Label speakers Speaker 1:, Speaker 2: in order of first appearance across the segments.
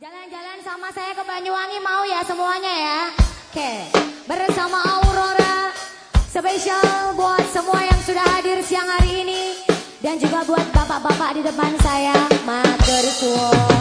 Speaker 1: Jalan-jalan sama saya ke Banyuwangi mau ya semuanya ya. Oke, bersama Aurora special buat semua yang sudah hadir siang hari ini dan juga buat bapak-bapak di depan saya, Matur Suwon.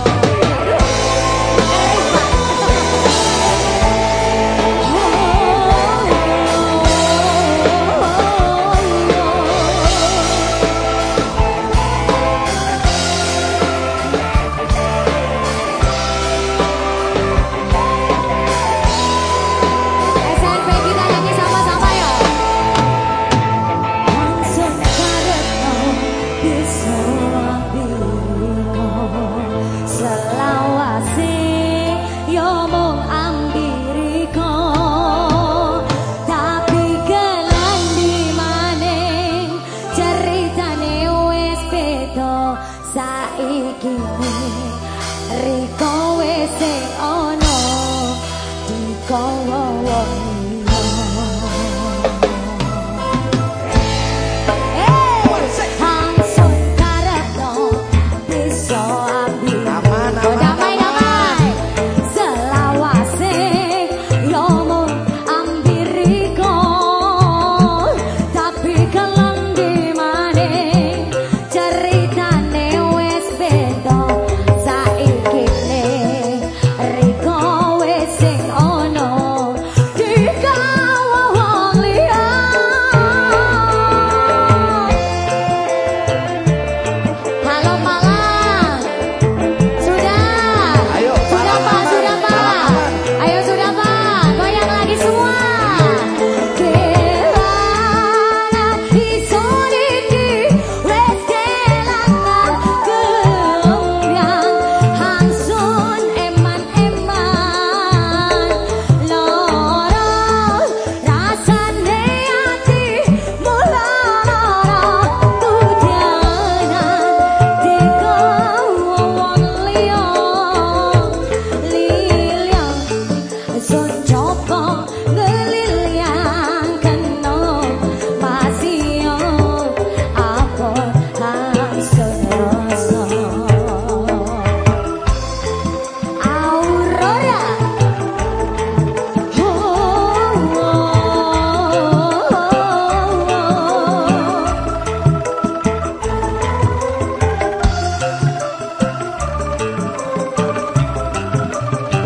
Speaker 1: call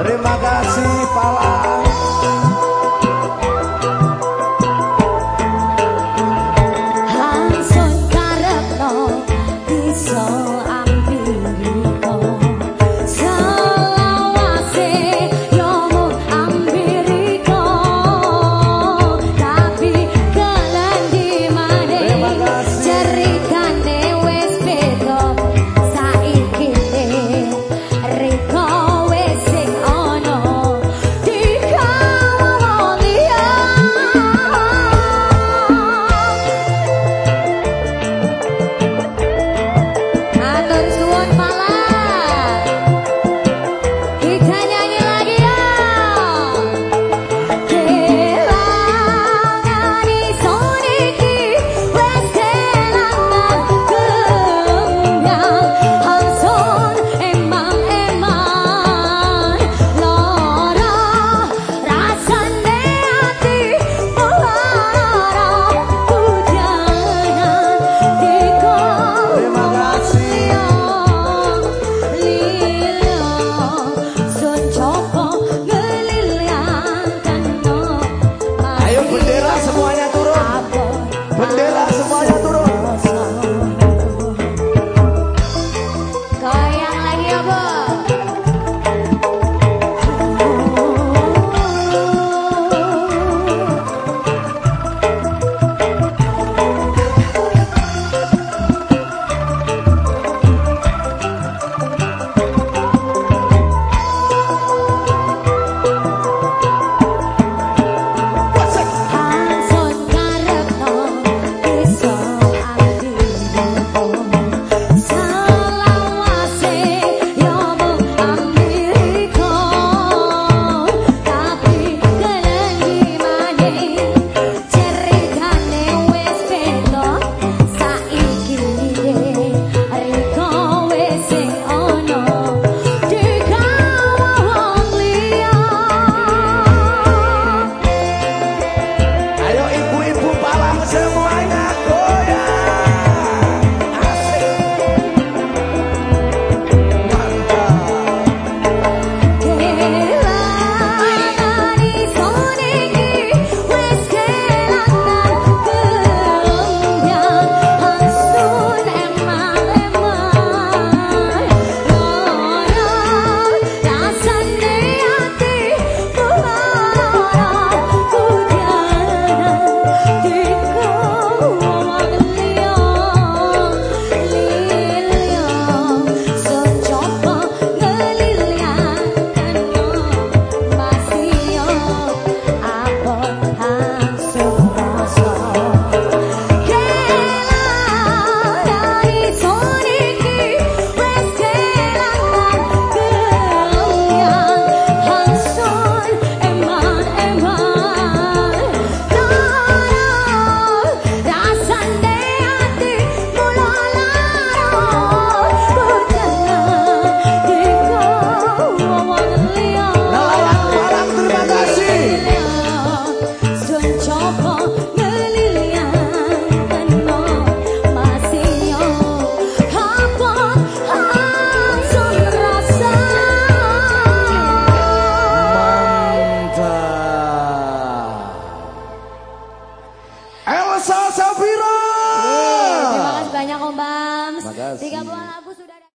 Speaker 2: terima kasih Pala So.